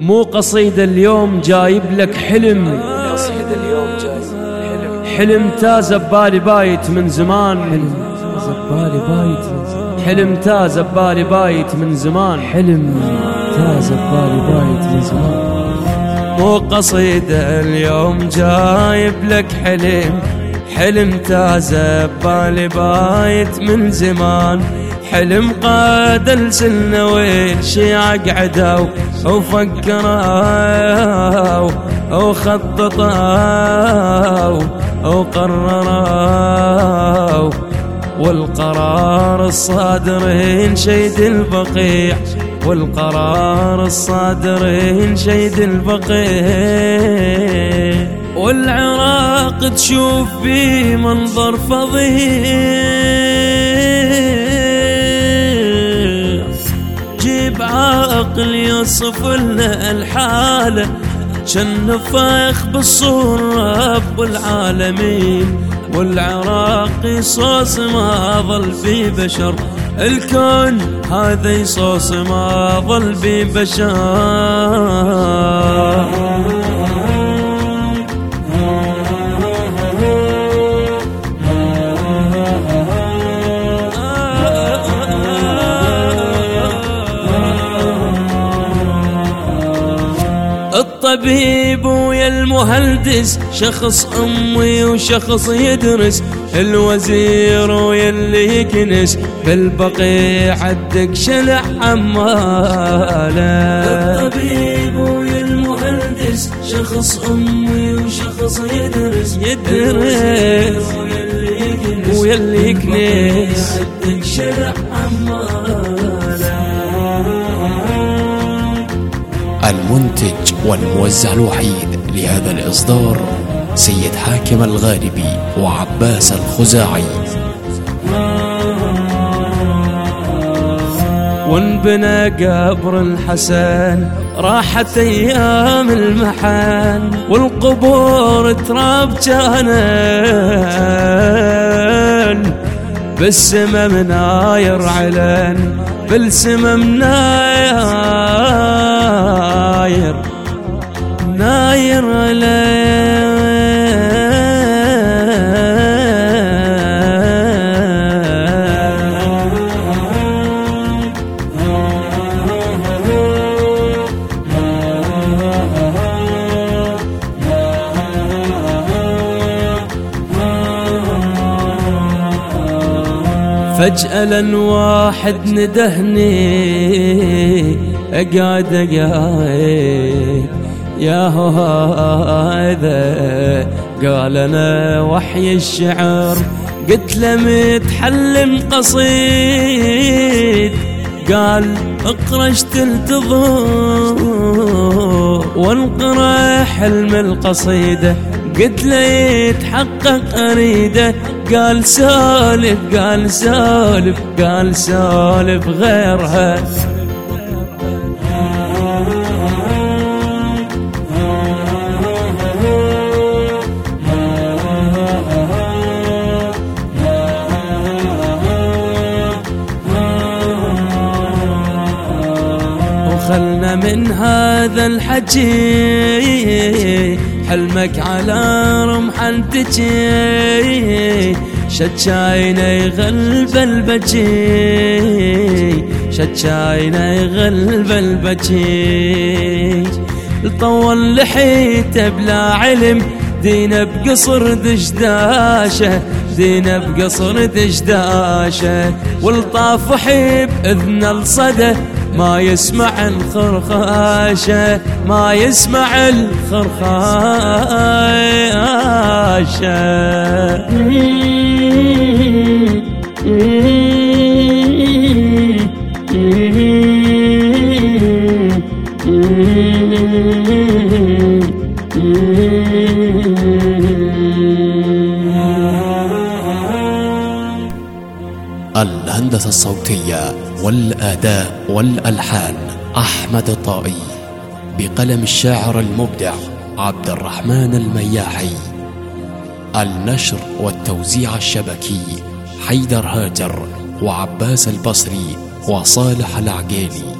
مو قصيدة اليوم جايب لك حلم. قصيدة اليوم جايب حلم. حلم تاز ببالي بايت من زمان. حلم تاز ببالي بايت من زمان. حلم تاز ببالي بايت من زمان. حلم تاز ببالي بايت من زمان. مو قصيدة اليوم جايب لك حلم. حلم تازة ببالي بايت من زمان. حلم قاد السنة والشيعة قعدوا وفكروا وخططوا وقرروا والقرار الصادر شيد البقيع والقرار الصادر شيد البقيع والعراق تشوف فيه منظر فظيع عاقل يصف لنا الحالة كان فايخ بالصور رب العالمين. والعراق صوص ما ظل في بشر الكون هذا يصوص ما ظل في بشر. الطبيب ويا المهندس شخص أمي وشخص يدرس الوزير ويا اللي يكنس بالبقيع عدك شلع حمالة. الطبيب ويا المهندس شخص أمي وشخص يدرس يدرس. ويا اللي يكنس ويا اللي يكنس. عدك شرع عماله المنتج والموزع الوحيد لهذا الإصدار سيد حاكم الغالبي وعباس الخزاعي. وانبنى قبر الحسن راحت أيام المحن والقبور تراب جانن بالسما مناير علن بالسما مناير. ناير علن فجأة لن واحد ندهني. أقعد أقعد يا هو هذا. قال أنا وحي الشعر قلت له متحلم قصيد. قال اقرا إيش تلتظر وانقرا حلم القصيده قلت له يتحقق أريده. قال سولف قال سولف قال سولف غيرها. من هذا الحكي حلمك على رمح تجي. شتشاينا يغلب البجي شتشاينا يغلب البجي. طول لحيته بلا علم دينا بقصر دشداشه دينا بقصر دشداشه والطاف حيب إذن الصدى ما يسمع الخرخاشة ما يسمع الهندسة الصوتية والآداء والألحان أحمد الطائي بقلم الشاعر المبدع عبد الرحمن المياحي النشر والتوزيع الشبكي حيدر هاجر وعباس البصري وصالح العقيلي.